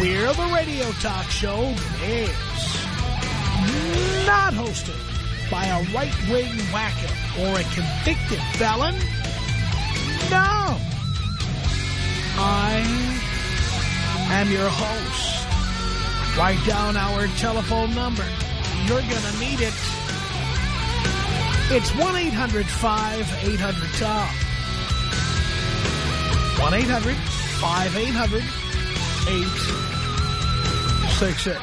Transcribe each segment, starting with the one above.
We're the radio talk show that is not hosted by a right-wing whacker or a convicted felon. No. I am your host. Write down our telephone number. You're to need it. It's 1-800-5800-TOM. 1-800-5800-866.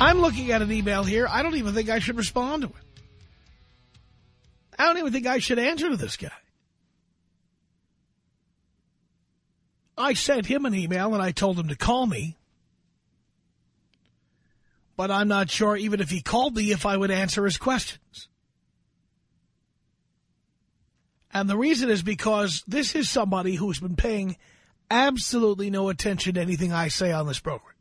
I'm looking at an email here. I don't even think I should respond to it. I don't even think I should answer to this guy. I sent him an email and I told him to call me. But I'm not sure even if he called me if I would answer his questions. And the reason is because this is somebody who's been paying absolutely no attention to anything I say on this program.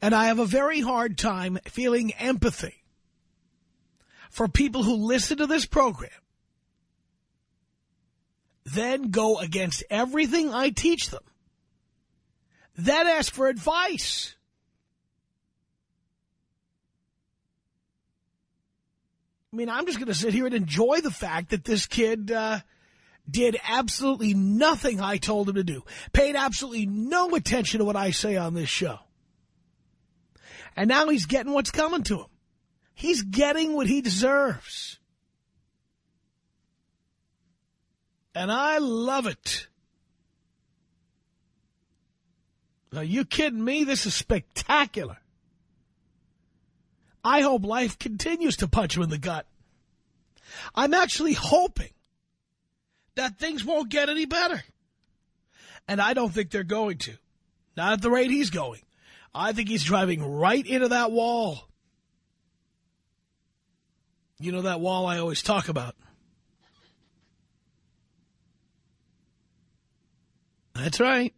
And I have a very hard time feeling empathy for people who listen to this program, then go against everything I teach them, then ask for advice. I mean, I'm just going to sit here and enjoy the fact that this kid uh, did absolutely nothing I told him to do, paid absolutely no attention to what I say on this show. And now he's getting what's coming to him. He's getting what he deserves. And I love it. Are you kidding me? This is spectacular. I hope life continues to punch him in the gut. I'm actually hoping that things won't get any better. And I don't think they're going to. Not at the rate he's going. I think he's driving right into that wall. You know that wall I always talk about. That's right.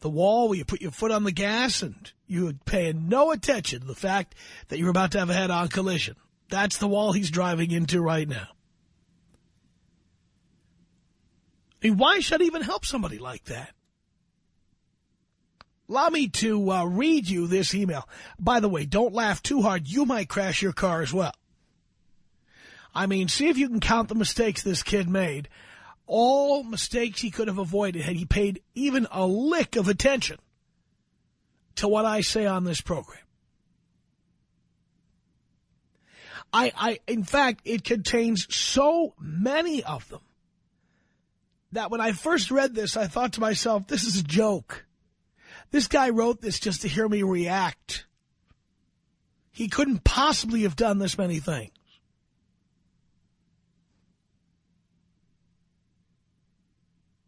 The wall where you put your foot on the gas and you're paying no attention to the fact that you're about to have a head-on collision. That's the wall he's driving into right now. I mean, why should I even help somebody like that? Allow me to uh, read you this email. By the way, don't laugh too hard. You might crash your car as well. I mean, see if you can count the mistakes this kid made. All mistakes he could have avoided had he paid even a lick of attention to what I say on this program. I, I, in fact, it contains so many of them that when I first read this, I thought to myself, this is a joke. This guy wrote this just to hear me react. He couldn't possibly have done this many things.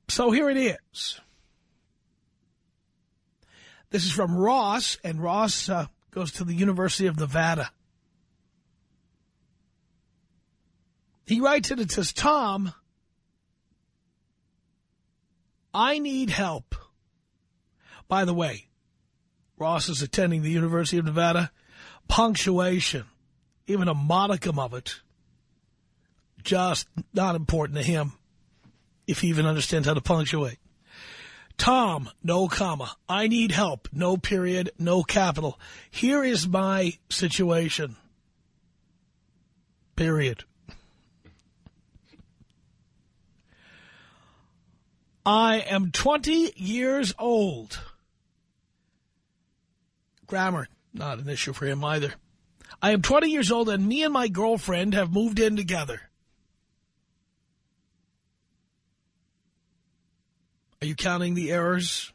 So here it is. This is from Ross, and Ross uh, goes to the University of Nevada. He writes it, it says, Tom, I need help. By the way, Ross is attending the University of Nevada. Punctuation, even a modicum of it, just not important to him if he even understands how to punctuate. Tom, no comma. I need help, no period, no capital. Here is my situation. Period. I am 20 years old. Grammar, not an issue for him either. I am 20 years old and me and my girlfriend have moved in together. Are you counting the errors?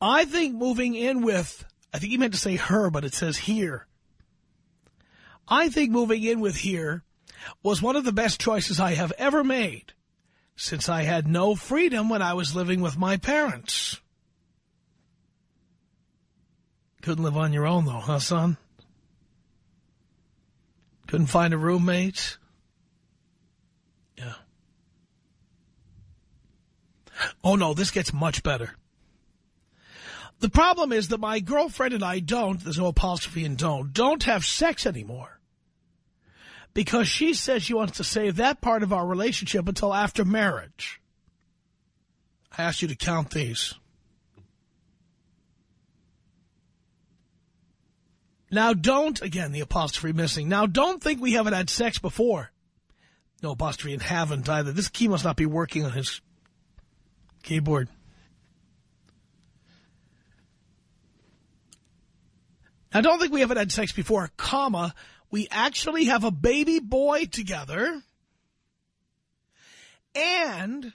I think moving in with, I think he meant to say her, but it says here. I think moving in with here was one of the best choices I have ever made. Since I had no freedom when I was living with my parents. Couldn't live on your own, though, huh, son? Couldn't find a roommate? Yeah. Oh, no, this gets much better. The problem is that my girlfriend and I don't, there's no apostrophe in don't, don't have sex anymore. Because she says she wants to save that part of our relationship until after marriage. I asked you to count these. Now don't, again, the apostrophe missing. Now don't think we haven't had sex before. No apostrophe and haven't either. This key must not be working on his keyboard. Now don't think we haven't had sex before, comma. We actually have a baby boy together. And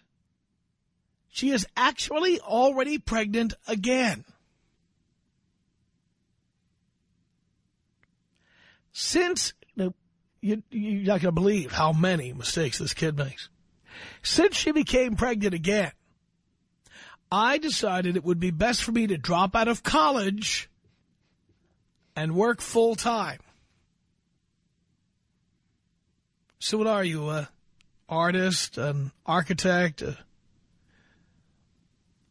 she is actually already pregnant again. Since, you, you're not going to believe how many mistakes this kid makes. Since she became pregnant again, I decided it would be best for me to drop out of college and work full time. So what are you, a artist, an architect? You're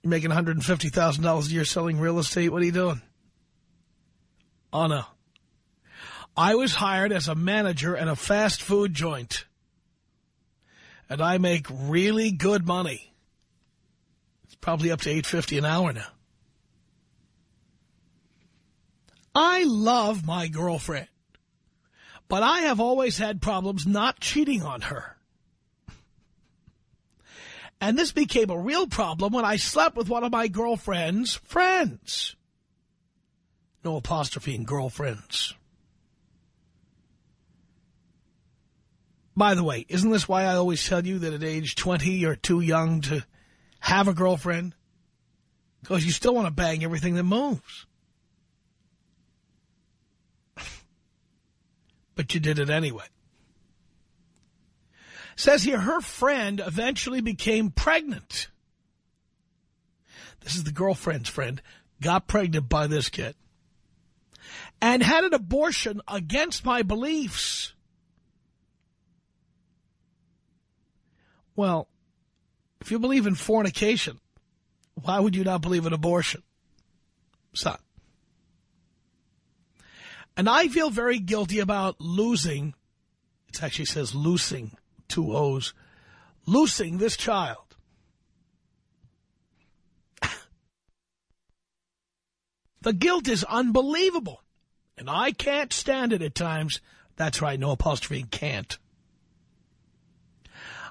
making $150,000 a year selling real estate. What are you doing? Oh, no. I was hired as a manager at a fast food joint. And I make really good money. It's probably up to $8.50 an hour now. I love my girlfriend. But I have always had problems not cheating on her. And this became a real problem when I slept with one of my girlfriend's friends. No apostrophe in girlfriends. By the way, isn't this why I always tell you that at age 20 you're too young to have a girlfriend? Because you still want to bang everything that moves. But you did it anyway. Says here, her friend eventually became pregnant. This is the girlfriend's friend. Got pregnant by this kid. And had an abortion against my beliefs. Well, if you believe in fornication, why would you not believe in abortion? Son. And I feel very guilty about losing, it actually says losing, two O's, losing this child. the guilt is unbelievable. And I can't stand it at times. That's right, no apostrophe, can't.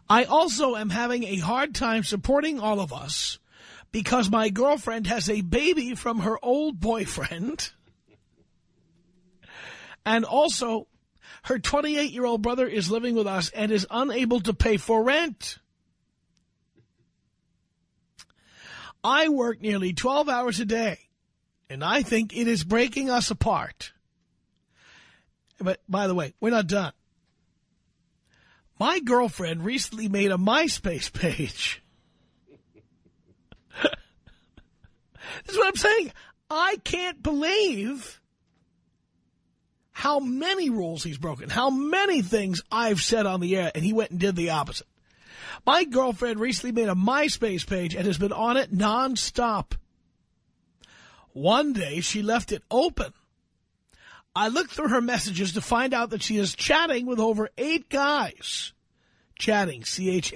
I also am having a hard time supporting all of us because my girlfriend has a baby from her old boyfriend. And also, her 28-year-old brother is living with us and is unable to pay for rent. I work nearly 12 hours a day, and I think it is breaking us apart. But, by the way, we're not done. My girlfriend recently made a MySpace page. this is what I'm saying. I can't believe how many rules he's broken, how many things I've said on the air, and he went and did the opposite. My girlfriend recently made a MySpace page and has been on it nonstop. One day, she left it open. I looked through her messages to find out that she is chatting with over eight guys. Chatting, C-H-A-T-I-N-J.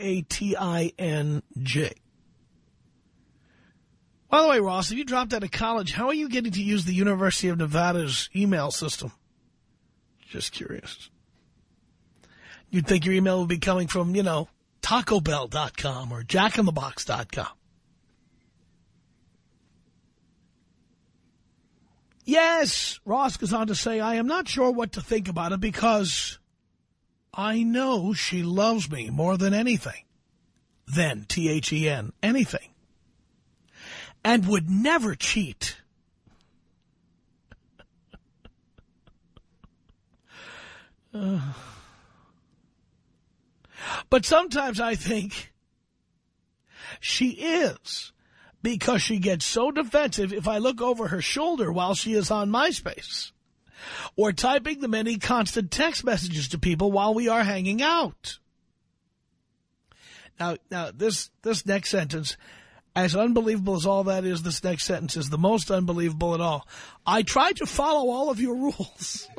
By the way, Ross, if you dropped out of college, how are you getting to use the University of Nevada's email system? Just curious. You'd think your email would be coming from, you know, TacoBell.com or JackInTheBox.com. Yes, Ross goes on to say, I am not sure what to think about it because I know she loves me more than anything. Then, T-H-E-N, anything. And would never cheat. But sometimes I think She is because she gets so defensive if I look over her shoulder while she is on MySpace or typing the many constant text messages to people while we are hanging out. Now, now this, this next sentence, as unbelievable as all that is, this next sentence is the most unbelievable at all. I tried to follow all of your rules.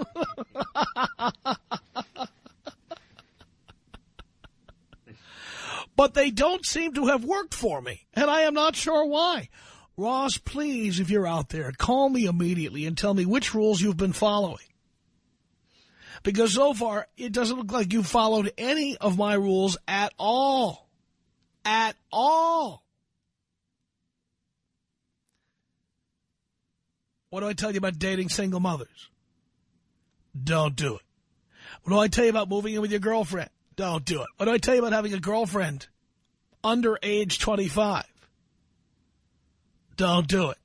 but they don't seem to have worked for me, and I am not sure why. Ross, please, if you're out there, call me immediately and tell me which rules you've been following. Because so far, it doesn't look like you followed any of my rules at all. At all. What do I tell you about dating single mothers? Don't do it. What do I tell you about moving in with your girlfriend? Don't do it. What do I tell you about having a girlfriend under age 25? Don't do it.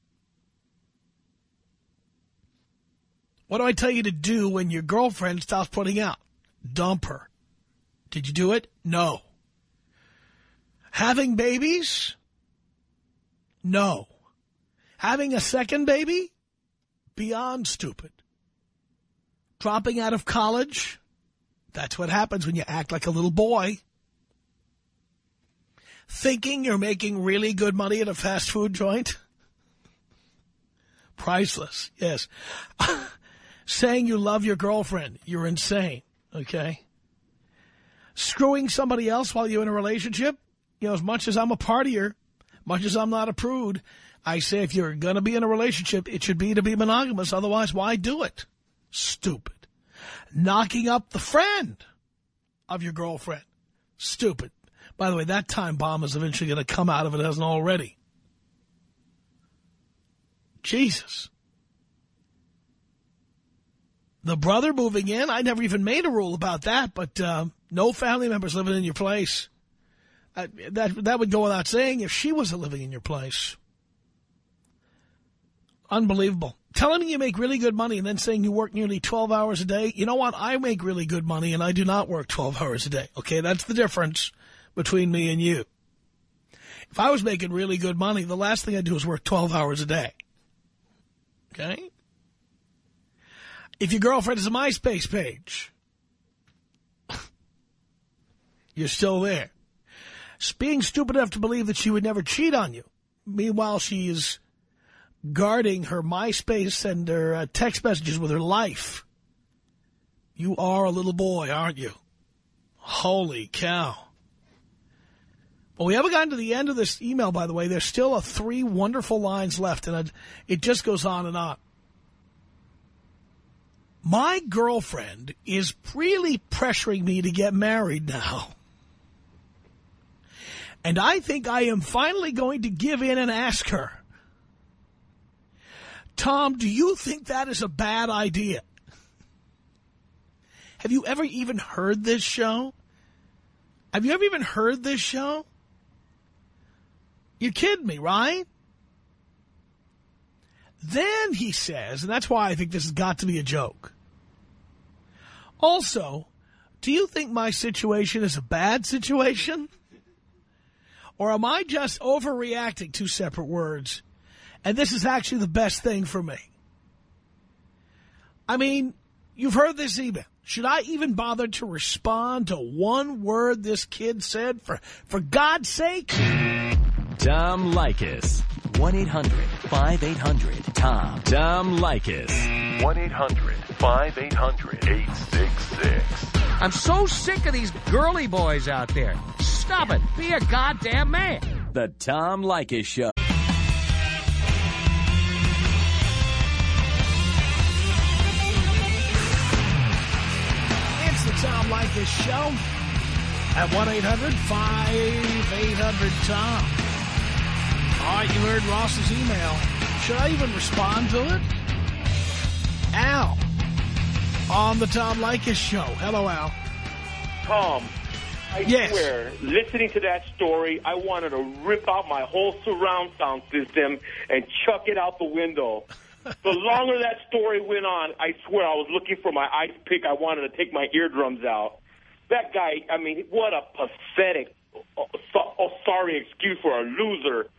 What do I tell you to do when your girlfriend stops putting out? Dump her. Did you do it? No. Having babies? No. Having a second baby? Beyond stupid. Dropping out of college? That's what happens when you act like a little boy. Thinking you're making really good money at a fast food joint? Priceless, yes. Saying you love your girlfriend, you're insane, okay? Screwing somebody else while you're in a relationship? You know, as much as I'm a partier, much as I'm not a prude, I say if you're going to be in a relationship, it should be to be monogamous. Otherwise, why do it? Stupid. Knocking up the friend of your girlfriend. Stupid. By the way, that time bomb is eventually going to come out of it, hasn't already. Jesus. The brother moving in, I never even made a rule about that, but uh, no family members living in your place. Uh, that, that would go without saying if she wasn't living in your place. Unbelievable. Telling me you make really good money and then saying you work nearly 12 hours a day. You know what? I make really good money and I do not work 12 hours a day. Okay, that's the difference between me and you. If I was making really good money, the last thing I'd do is work 12 hours a day. Okay? If your girlfriend has a MySpace page, you're still there. Being stupid enough to believe that she would never cheat on you. Meanwhile, she's guarding her MySpace and her uh, text messages with her life. You are a little boy, aren't you? Holy cow. Well, we haven't gotten to the end of this email, by the way. There's still a three wonderful lines left, and it just goes on and on. My girlfriend is really pressuring me to get married now. And I think I am finally going to give in and ask her. Tom, do you think that is a bad idea? Have you ever even heard this show? Have you ever even heard this show? You're kidding me, right? Then he says, and that's why I think this has got to be a joke. Also, do you think my situation is a bad situation? Or am I just overreacting two separate words? And this is actually the best thing for me. I mean, you've heard this email. Should I even bother to respond to one word this kid said? For, for God's sake? Tom Leykis. 1-800-5800-TOM. Tom Leykis. 1-800-5800-866. I'm so sick of these girly boys out there. Stop it. Be a goddamn man. The Tom Leykis Show. Leykis Show at 1-800-5800-TOM. All right, you heard Ross's email. Should I even respond to it? Al, on the Tom Leykis show. Hello, Al. Tom, I yes. swear, listening to that story, I wanted to rip out my whole surround sound system and chuck it out the window. the longer that story went on, I swear I was looking for my ice pick. I wanted to take my eardrums out. That guy, I mean, what a pathetic oh, sorry excuse for a loser.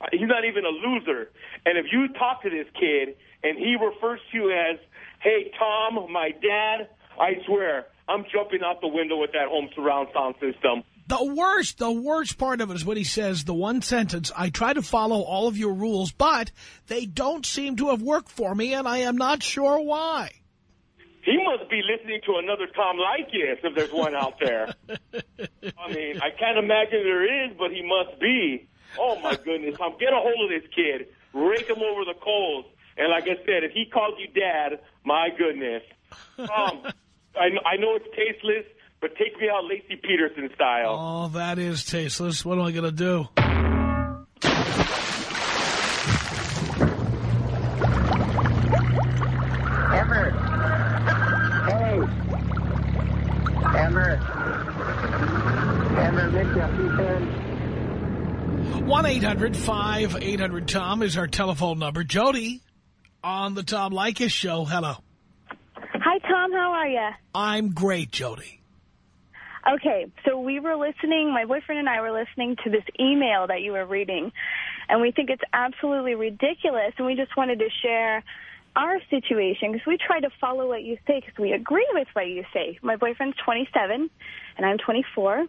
Uh, He's not even a loser. And if you talk to this kid and he refers to you as, hey, Tom, my dad, I swear, I'm jumping out the window with that home surround sound system. The worst, the worst part of it is when he says the one sentence, I try to follow all of your rules, but they don't seem to have worked for me, and I am not sure why. He must be listening to another Tom Leykis if there's one out there. I mean, I can't imagine there is, but he must be. Oh, my goodness. Tom, get a hold of this kid. Rake him over the coals. And like I said, if he calls you dad, my goodness. Um, I, I know it's tasteless, but take me out Laci Peterson style. Oh, that is tasteless. What am I going to do? Emmer. Hey. Emmer. Emmer, Mitchell, you can. 1-800-5800-TOM is our telephone number. Jody on the Tom Leykis show. Hello. Hi, Tom. How are you? I'm great, Jody. Okay, so we were listening, my boyfriend and I were listening to this email that you were reading, and we think it's absolutely ridiculous, and we just wanted to share our situation because we try to follow what you say because we agree with what you say. My boyfriend's 27, and I'm 24,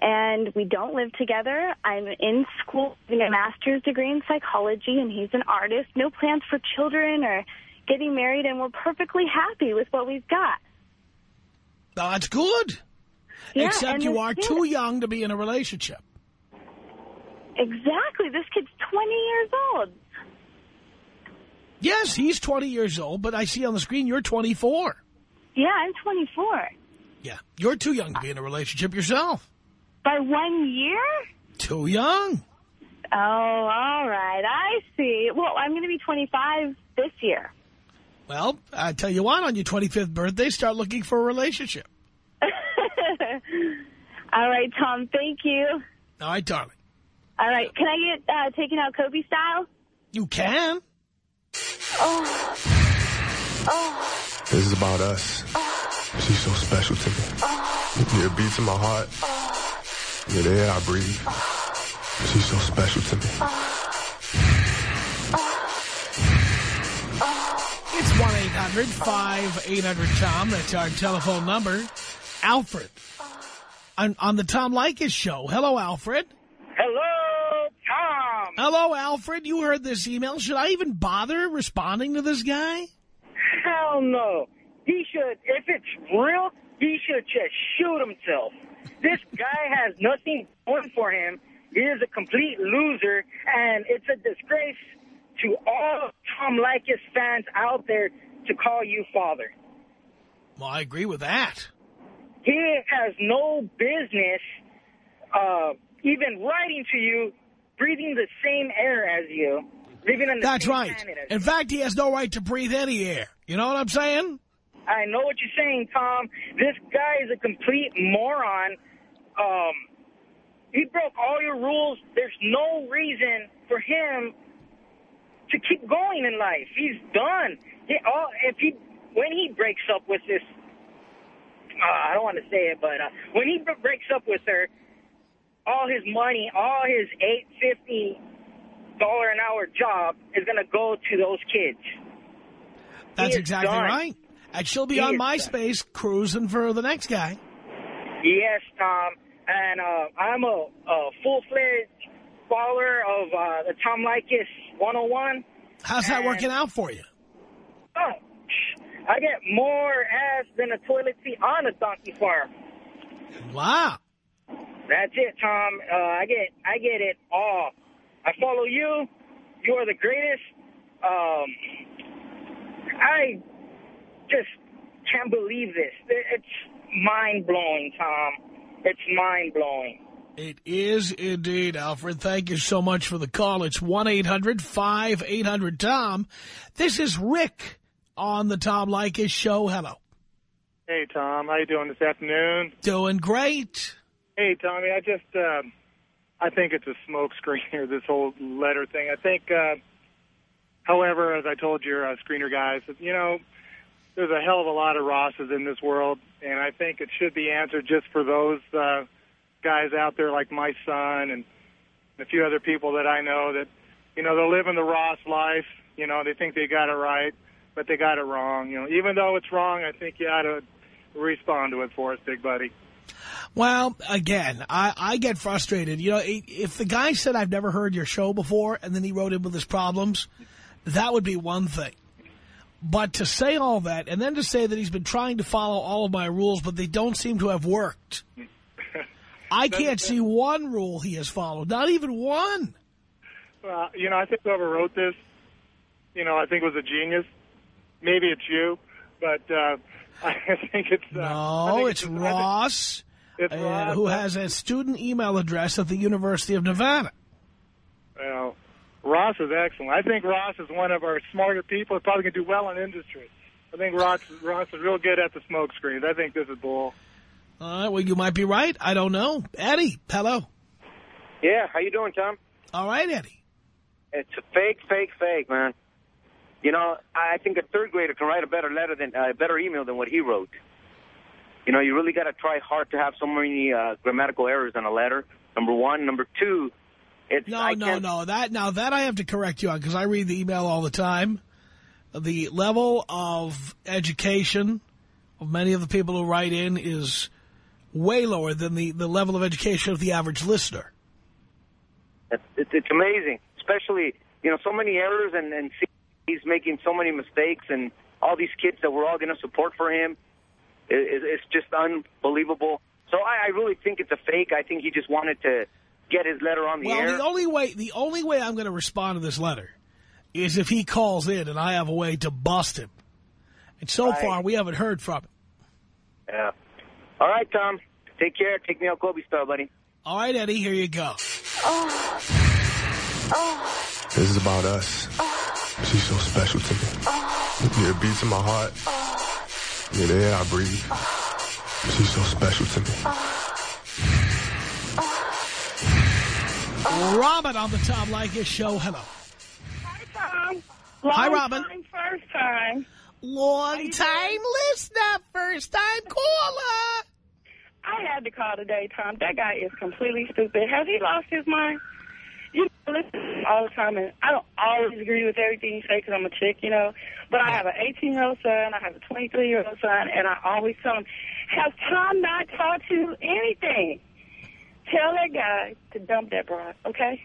and we don't live together. I'm in school getting a master's degree in psychology, and he's an artist. No plans for children or getting married, and we're perfectly happy with what we've got. That's good. Yeah, Except you are kid- too young to be in a relationship. Exactly. This kid's 20 years old. Yes, he's 20 years old, but I see on the screen you're 24. Yeah, I'm 24. Yeah, you're too young to be in a relationship yourself. By one year? Too young. Oh, all right. I see. Well, I'm going to be 25 this year. Well, I tell you what, on your 25th birthday, start looking for a relationship. all right, Tom. Thank you. All right, darling. All right. Can I get uh, taken out Kobe style? You can. Oh, Oh. This is about us. She's so special to me. Yeah, it beats in my heart. Yeah, the air I breathe. She's so special to me. It's 1-800-5800-TOM. That's our telephone number. Alfred. On, on the Tom Leykis show. Hello, Alfred. Hello, Tom. Hello, Alfred. You heard this email. Should I even bother responding to this guy? Hell no. He should, if it's real, he should just shoot himself. This guy has nothing going for him. He is a complete loser, and it's a disgrace to all Tom Leykis fans out there to call you father. Well, I agree with that. He has no business uh, even writing to you, breathing the same air as you, living in the That's same right. In fact, he has no right to breathe any air. You know what I'm saying? I know what you're saying, Tom. This guy is a complete moron. Um, he broke all your rules. There's no reason for him to keep going in life. He's done. He, all, if he, when he breaks up with this, uh, I don't want to say it, but uh, when he breaks up with her, all his money, all his eight fifty dollar an hour job is going to go to those kids. That's exactly done. right. And she'll be on. MySpace cruising for the next guy. Yes, Tom. And uh, I'm a, a full-fledged follower of uh, the Tom Leykis 101. How's that working out for you? Oh, I get more ass than a toilet seat on a donkey farm. Wow. That's it, Tom. Uh, I get I get it all. I follow you. You are the greatest. Um, I just can't believe this. It's mind-blowing, Tom. It's mind-blowing. It is indeed, Alfred. Thank you so much for the call. It's 1-800-5800-TOM. This is Rick on the Tom Leykis show. Hello. Hey, Tom. How you doing this afternoon? Doing great. Hey, Tommy. I just, um, I think it's a smoke screen here, this whole letter thing. I think, uh, however, as I told your uh, screener guys, you know, there's a hell of a lot of Rosses in this world, and I think it should be answered just for those uh, guys out there like my son and a few other people that I know that, you know, they're living the Ross life. You know, they think they got it right, but they got it wrong. You know, even though it's wrong, I think you ought to respond to it for us, big buddy. Well, again, I, I get frustrated. You know, if the guy said, I've never heard your show before, and then he wrote in with his problems, that would be one thing. But to say all that, and then to say that he's been trying to follow all of my rules, but they don't seem to have worked. I can't see one rule he has followed, not even one. Well, you know, I think whoever wrote this, you know, I think was a genius. Maybe it's you, but uh, I think it's... Uh, no, think it's, it's Ross, it's uh, Ross who has a student email address at the University of Nevada. Well, Ross is excellent. I think Ross is one of our smarter people. He's probably going to do well in industry. I think Ross, Ross is real good at the smoke screens. I think this is bull. All right, well, you might be right. I don't know. Eddie, hello. Yeah, how you doing, Tom? All right, Eddie. It's a fake, fake, fake, man. You know, I think a third grader can write a better letter than a uh, better email than what he wrote. You know, you really got to try hard to have so many uh, grammatical errors in a letter. Number one, number two. It's, no, I no, no. That now that I have to correct you on because I read the email all the time. The level of education of many of the people who write in is way lower than the the level of education of the average listener. It's, it's amazing, especially you know so many errors and and he's making so many mistakes and all these kids that we're all going to support for him. It, it's just unbelievable. So I, I really think it's a fake. I think he just wanted to get his letter on the well, air. Well, the only way the only way I'm going to respond to this letter is if he calls in and I have a way to bust him. And so right. far, we haven't heard from him. Yeah. All right, Tom. Take care. Take me out Kobe style, buddy. All right, Eddie. Here you go. Oh. Oh. This is about us. Oh. She's so special to me. Oh. Yeah, it beats in my heart. Oh. Yeah, the air I breathe. Oh. She's so special to me. Oh. Robin on the Tom Leykis show. Hello. Hi, Tom. Long Hi, Robin. Time, first time. Long time listener, first time caller. I had to call today, Tom. That guy is completely stupid. Has he lost his mind? You know, listen all the time, and I don't always agree with everything you say because I'm a chick, you know. But I have an 18-year-old son, I have a 23-year-old son, and I always tell him, has Tom not taught you anything? Tell that guy to dump that broad, okay?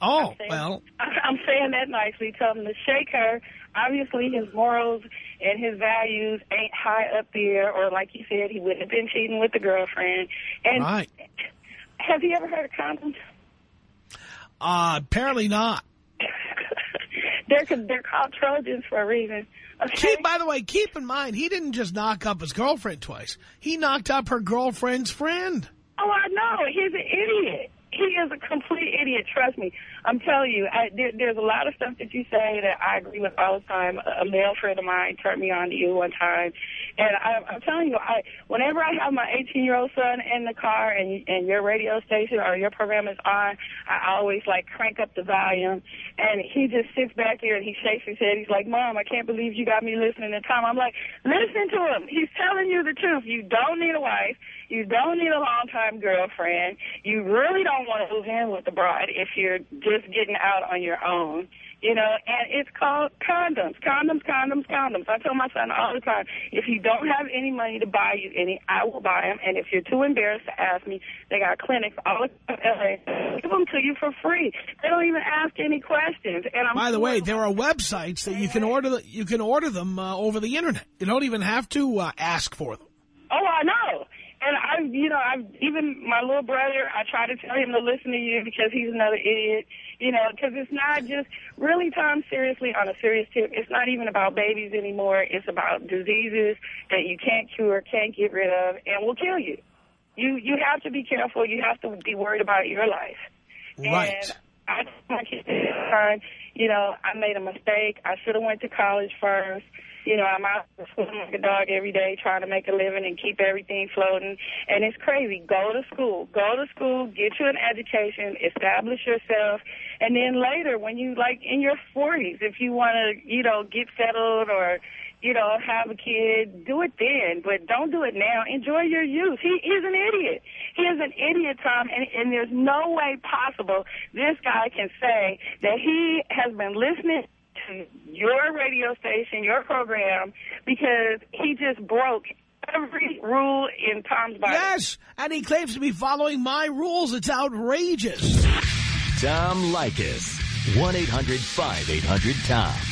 Oh, I'm saying, well. I'm saying that nicely. Tell him to shake her. Obviously, his morals and his values ain't high up there, or like he said, he wouldn't have been cheating with the girlfriend. And right. Have you ever heard of condoms? Uh, apparently not. they're they're called Trojans for a reason. Okay? Keep, by the way, keep in mind, he didn't just knock up his girlfriend twice. He knocked up her girlfriend's friend. Oh, I know. He's an idiot. He is a complete idiot. Trust me. I'm telling you, I, there, there's a lot of stuff that you say that I agree with all the time. A male friend of mine turned me on to you one time. And I, I'm telling you, I whenever I have my 18-year-old son in the car and, and your radio station or your program is on, I always, like, crank up the volume. And he just sits back here and he shakes his head. He's like, Mom, I can't believe you got me listening to Tom. I'm like, listen to him. He's telling you the truth. You don't need a wife. You don't need a long-time girlfriend. You really don't want to move in with the bride if you're getting out on your own. You know, and it's called condoms. Condoms, condoms, condoms. I tell my son all the time, if you don't have any money to buy you any, I will buy them. And if you're too embarrassed to ask me, they got clinics all across L.A. Give them to you for free. They don't even ask any questions. And I'm By the way, there are websites that you can order you can order them uh, over the Internet. You don't even have to uh, ask for them. Oh, I know. And I, you know, I've even my little brother, I try to tell him to listen to you because he's another idiot. You know, because it's not just really, Tom. Seriously, on a serious tip, it's not even about babies anymore. It's about diseases that you can't cure, can't get rid of, and will kill you. You you have to be careful. You have to be worried about your life. Right. And I my kids you know, I made a mistake. I should have went to college first. You know, I'm out swimming like a dog every day trying to make a living and keep everything floating. And it's crazy. Go to school. Go to school. Get you an education. Establish yourself. And then later, when you, like, in your 40s, if you want to, you know, get settled or you know, have a kid, do it then, but don't do it now. Enjoy your youth. He is an idiot. He is an idiot, Tom, and, and there's no way possible this guy can say that he has been listening to your radio station, your program, because he just broke every rule in Tom's Bible. Yes, and he claims to be following my rules. It's outrageous. Tom Leykis, 1-800-5800-TOM.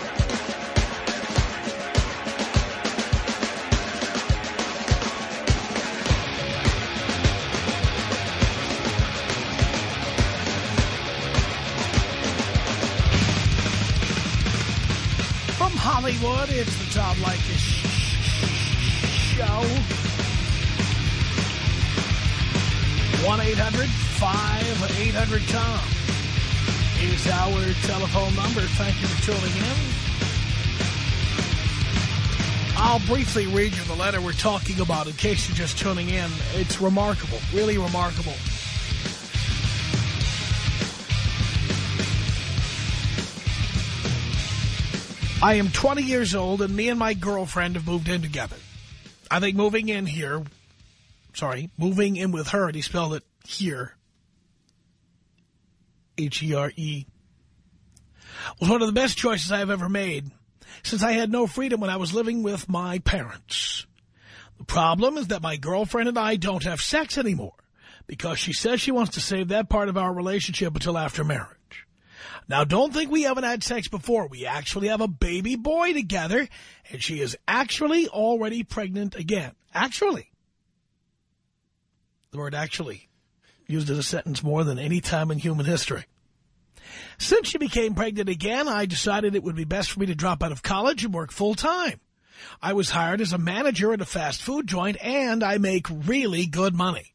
Hollywood, it's the Tom Leykis Show. 1-800-5800-TOM is our telephone number. Thank you for tuning in. I'll briefly read you the letter we're talking about in case you're just tuning in. It's remarkable, really remarkable. I am 20 years old, and me and my girlfriend have moved in together. I think moving in here, sorry, moving in with her, and he spelled it here, H-E-R-E, was one of the best choices I have ever made, since I had no freedom when I was living with my parents. The problem is that my girlfriend and I don't have sex anymore, because she says she wants to save that part of our relationship until after marriage. Now, don't think we haven't had sex before. We actually have a baby boy together, and she is actually already pregnant again. Actually. The word actually used in a sentence more than any time in human history. Since she became pregnant again, I decided it would be best for me to drop out of college and work full-time. I was hired as a manager at a fast food joint, and I make really good money.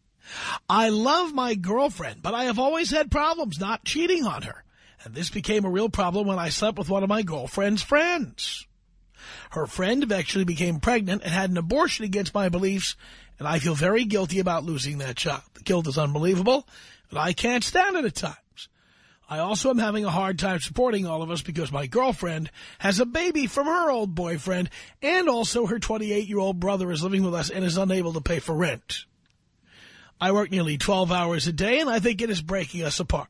I love my girlfriend, but I have always had problems not cheating on her. And this became a real problem when I slept with one of my girlfriend's friends. Her friend eventually became pregnant and had an abortion against my beliefs, and I feel very guilty about losing that child. The guilt is unbelievable, and I can't stand it at times. I also am having a hard time supporting all of us because my girlfriend has a baby from her old boyfriend, and also her 28-year-old brother is living with us and is unable to pay for rent. I work nearly 12 hours a day, and I think it is breaking us apart.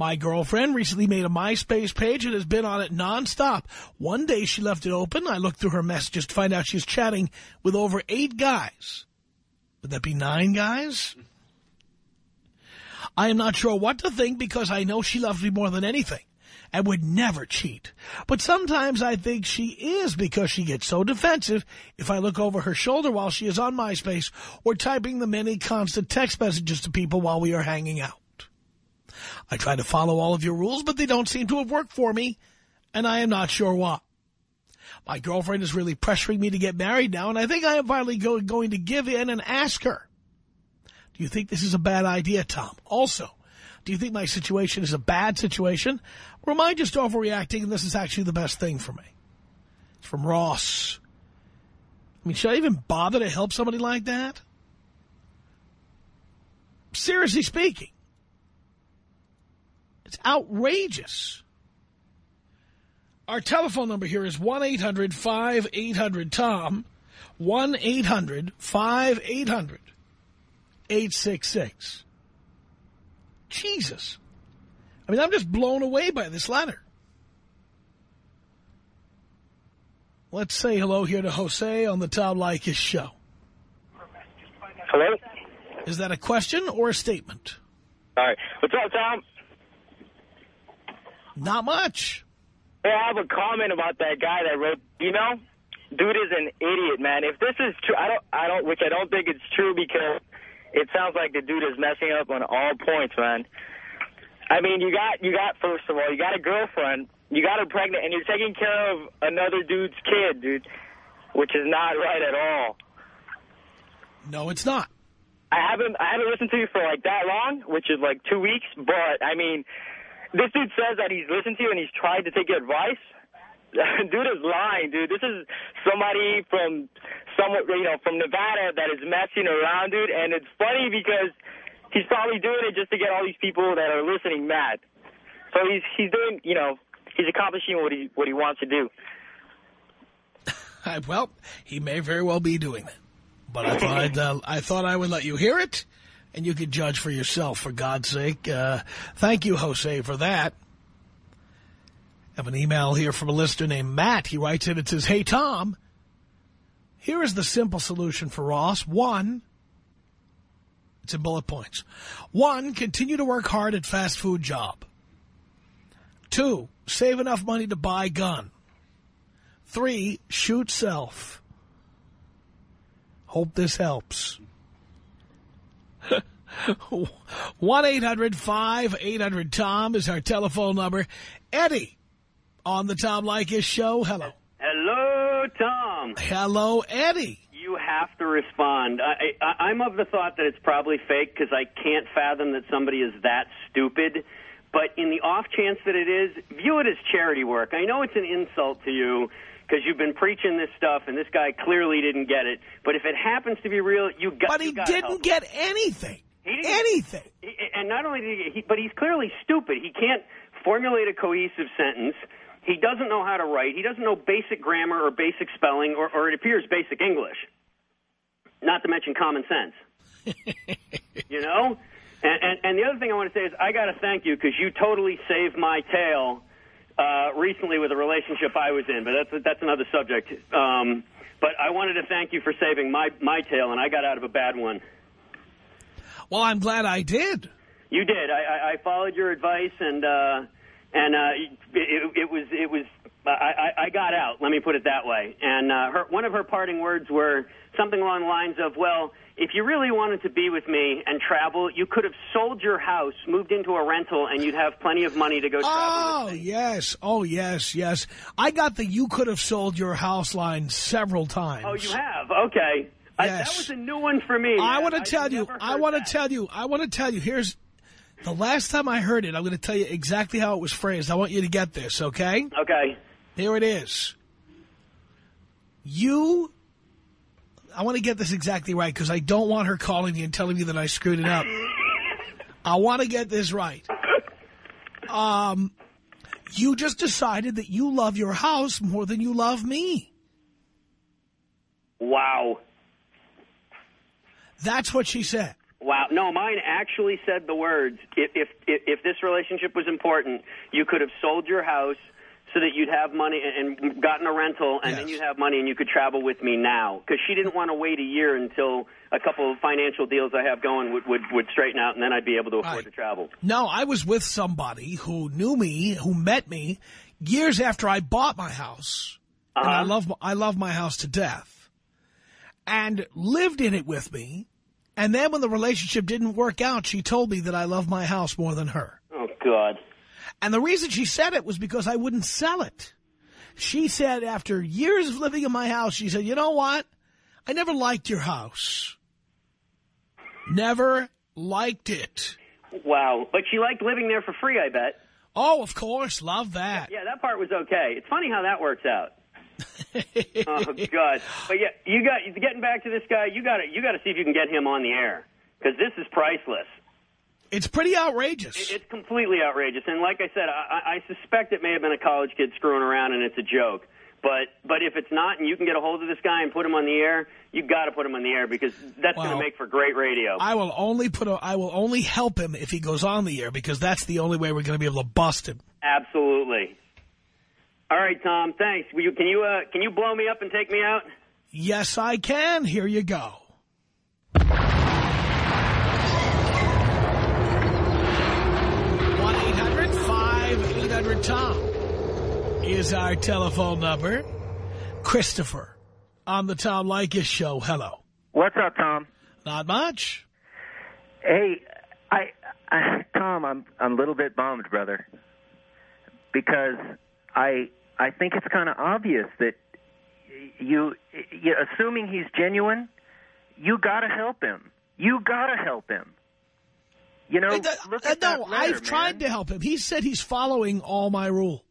My girlfriend recently made a MySpace page and has been on it nonstop. One day she left it open. I looked through her messages to find out she's chatting with over eight guys. Would that be nine guys? I am not sure what to think because I know she loves me more than anything and would never cheat. But sometimes I think she is because she gets so defensive if I look over her shoulder while she is on MySpace or typing the many constant text messages to people while we are hanging out. I try to follow all of your rules, but they don't seem to have worked for me, and I am not sure why. My girlfriend is really pressuring me to get married now, and I think I am finally go going to give in and ask her. Do you think this is a bad idea, Tom? Also, do you think my situation is a bad situation, or am I just overreacting and this is actually the best thing for me? It's from Ross. I mean, should I even bother to help somebody like that? Seriously speaking. It's outrageous. Our telephone number here is 1-800-5800-TOM, 1-800-5800-866. Jesus. I mean, I'm just blown away by this letter. Let's say hello here to Jose on the Tom Leykis show. Hello? Is that a question or a statement? All right. What's up, Tom? Not much. Hey, I have a comment about that guy that wrote email. Dude is an idiot, man. If this is true, I don't, I don't, which I don't think it's true because it sounds like the dude is messing up on all points, man. I mean, you got, you got, first of all, you got a girlfriend, you got her pregnant, and you're taking care of another dude's kid, dude, which is not right at all. No, it's not. I haven't I haven't listened to you for like that long, which is like two weeks. But I mean, this dude says that he's listened to you and he's tried to take your advice. dude is lying, dude. This is somebody from somewhere, you know, from Nevada that is messing around, dude. And it's funny because he's probably doing it just to get all these people that are listening mad. So he's he's doing, you know, he's accomplishing what he what he wants to do. well, he may very well be doing that. But I thought I'd, uh, I thought I would let you hear it, and you can judge for yourself, for God's sake. Uh, thank you, Jose, for that. I have an email here from a listener named Matt. He writes in, it says, Hey, Tom, here is the simple solution for Ross. One, it's in bullet points. One, continue to work hard at fast food job. Two, save enough money to buy gun. Three, shoot self. Hope this helps. 1-800-5800-TOM is our telephone number. Eddie on the Tom Leykis show. Hello. Hello, Tom. Hello, Eddie. You have to respond. I, I, I'm of the thought that it's probably fake because I can't fathom that somebody is that stupid. But in the off chance that it is, view it as charity work. I know it's an insult to you because you've been preaching this stuff, and this guy clearly didn't get it. But if it happens to be real, you got. But he didn't get anything. anything. He, and not only did he, he, but he's clearly stupid. He can't formulate a cohesive sentence. He doesn't know how to write. He doesn't know basic grammar or basic spelling, or, or it appears basic English. Not to mention common sense. you know. And, and, and the other thing I want to say is I got to thank you because you totally saved my tail uh, recently with a relationship I was in, but that's that's another subject. Um, but I wanted to thank you for saving my my tail, and I got out of a bad one. Well, I'm glad I did. You did. I, I, I followed your advice, and uh, and uh, it, it was it was I, I, I got out. Let me put it that way. And uh, her, one of her parting words were something along the lines of, "Well, if you really wanted to be with me and travel, you could have sold your house, moved into a rental, and you'd have plenty of money to go travel." Oh, yes. Oh, yes, yes. I got the you could have sold your house line several times. Oh, you have? Okay. I, that Yes. was a new one for me. I want to tell you, I want to tell you, I want to tell you, here's the last time I heard it, I'm going to tell you exactly how it was phrased. I want you to get this, okay? Okay. Here it is. You, I want to get this exactly right because I don't want her calling me and telling me that I screwed it up. I want to get this right. Um, you just decided that you love your house more than you love me. Wow. That's what she said. Wow. No, mine actually said the words, if, if, if, if this relationship was important, you could have sold your house so that you'd have money and gotten a rental, and then you'd have money and you could travel with me now. Because she didn't want to wait a year until a couple of financial deals I have going would, would, would straighten out, and then I'd be able to afford to travel. No, I was with somebody who knew me, who met me years after I bought my house. And I uh-huh. love I love my house to death. And lived in it with me. And then when the relationship didn't work out, she told me that I love my house more than her. Oh, God. And the reason she said it was because I wouldn't sell it. She said after years of living in my house, she said, you know what? I never liked your house. Never liked it. Wow. But she liked living there for free, I bet. Oh, of course. Love that. Yeah, that part was okay. It's funny how that works out. oh God! But yeah, you got getting back to this guy. You got to you got to see if you can get him on the air because this is priceless. It's pretty outrageous. It, it's completely outrageous. And like I said, I, I suspect it may have been a college kid screwing around and it's a joke. But but if it's not, and you can get a hold of this guy and put him on the air, you got to put him on the air because that's going to make for great radio. I will only put a, I will only help him if he goes on the air because that's the only way we're going to be able to bust him. Absolutely. All right, Tom. Thanks. Will you, can you uh, can you blow me up and take me out? Yes, I can. Here you go. one 800 tom is our telephone number. Christopher on the Tom Leykis show. Hello. What's up, Tom? Not much. Hey, I, I Tom, I'm I'm a little bit bummed, brother, because I I think it's kind of obvious that you, you assuming he's genuine, you got to help him. You gotta help him. You know, look at no, letter, I've man. tried to help him. He said he's following all my rules.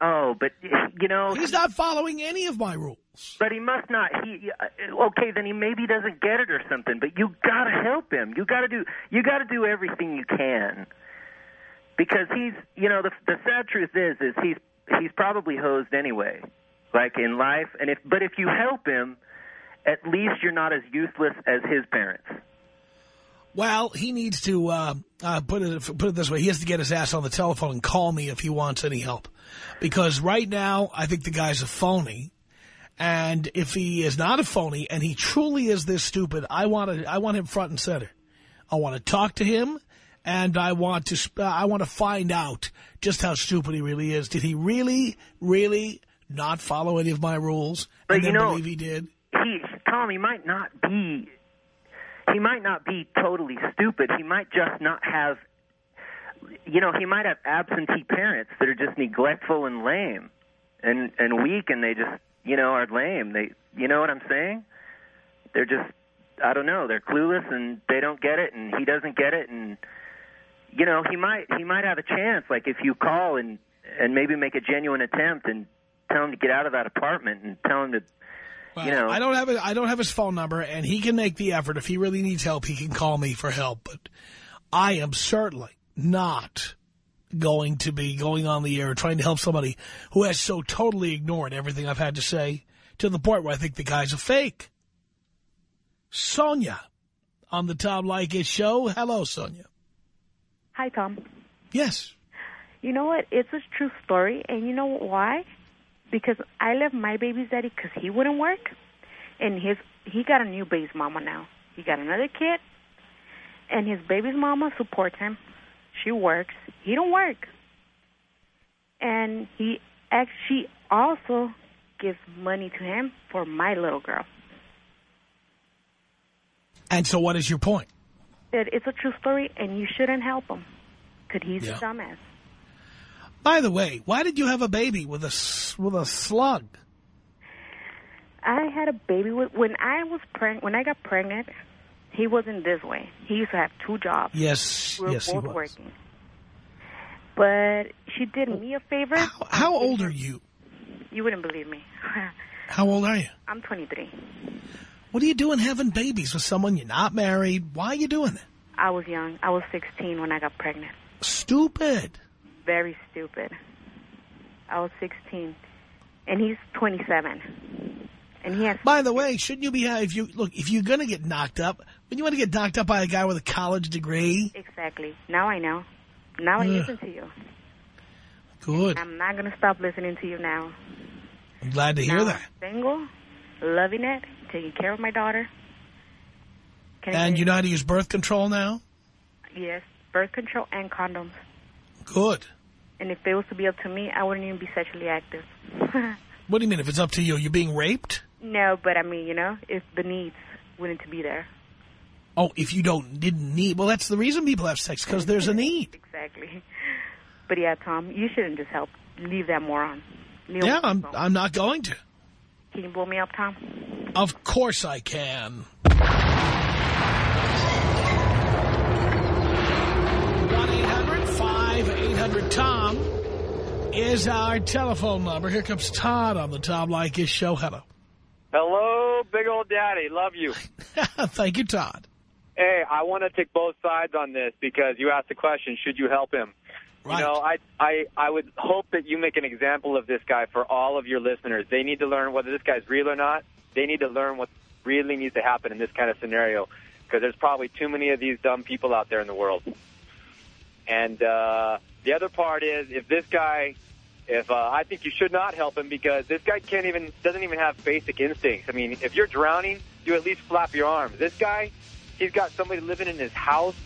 Oh, but you know, He's not following any of my rules. But he must not. He uh, okay? Then he maybe doesn't get it or something. But you gotta help him. You gotta do. You gotta do everything you can. Because he's, you know, the the sad truth is, is he's he's probably hosed anyway, like in life. And if but if you help him, at least you're not as useless as his parents. Well, he needs to uh, uh, put it put it this way. He has to get his ass on the telephone and call me if he wants any help. Because right now, I think the guy's a phony. And if he is not a phony and he truly is this stupid, I want to I want him front and center. I want to talk to him, and I want to sp- I want to find out just how stupid he really is. Did he really, really not follow any of my rules But and you know- believe he did? He Tom, he might not be. He might not be totally stupid. He might just not have. You know, he might have absentee parents that are just neglectful and lame, and and weak, and they just you know are lame. They, you know what I'm saying? They're just, I don't know. They're clueless and they don't get it, and he doesn't get it, and you know he might he might have a chance. Like if you call and and maybe make a genuine attempt and tell him to get out of that apartment and tell him to, you know, I don't have a, I don't have his phone number, and he can make the effort. If he really needs help, he can call me for help. But I am certainly not going to be going on the air trying to help somebody who has so totally ignored everything I've had to say to the point where I think the guy's a fake. Sonia on the Tom Leykis show. Hello, Sonia. Hi, Tom. Yes. You know what? It's a true story, and you know why? Because I left my baby's daddy because he wouldn't work, and his he got a new baby's mama now. He got another kid, and his baby's mama supports him. She works. He don't work, and he actually also gives money to him for my little girl. And so what is your point? That it's a true story, and you shouldn't help him because he's Yeah. a dumbass. By the way, why did you have a baby with a, with a slug? I had a baby with when I was preg- when I got pregnant. He wasn't this way. He used to have two jobs. Yes, we were yes, he was. working. But she did me a favor. How old are you? You wouldn't believe me. How old are you? I'm 23. What are you doing having babies with someone you're not married? Why are you doing it? I was young. I was 16 when I got pregnant. Stupid. Very stupid. I was 16, and he's 27, and he has. By the way, shouldn't you be, uh, if you, look, if you're going to get knocked up, when you want to get knocked up by a guy with a college degree, Exactly. Now I know. Now I Ugh. listen to you. good. I'm not gonna stop listening to you now. I'm glad to hear that. I'm single, loving it, taking care of my daughter. Can And you know how to use birth control now? Yes, birth control and condoms. Good. And if it was to be up to me, I wouldn't even be sexually active. What do you mean, if it's up to you? You're being raped? no, but I mean, you know, if the needs wouldn't to be there. Oh, if you don't, didn't need, well, that's the reason people have sex, because there's a need. Exactly. But yeah, Tom, you shouldn't just help. Leave that moron. Leave Yeah, I'm. I'm not going to. Can you blow me up, Tom? Of course I can. 1-800-5800-TOM is our telephone number. Here comes Todd on the Tom Leykis show. Hello. Hello, big old daddy. Love you. Thank you, Todd. Hey, I want to take both sides on this because you asked the question, should you help him? Right. You know, I, I, I would hope that you make an example of this guy for all of your listeners. They need to learn whether this guy's real or not. They need to learn what really needs to happen in this kind of scenario because there's probably too many of these dumb people out there in the world. And uh, the other part is if this guy, if uh, I think you should not help him because this guy can't even doesn't even have basic instincts. I mean, if you're drowning, you at least flap your arms. This guy, he's got somebody living in his house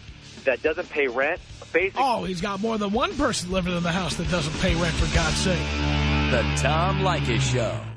that doesn't pay rent. Basic. Oh, he's got more than one person living in the house that doesn't pay rent, for God's sake. The Tom Leykis Show.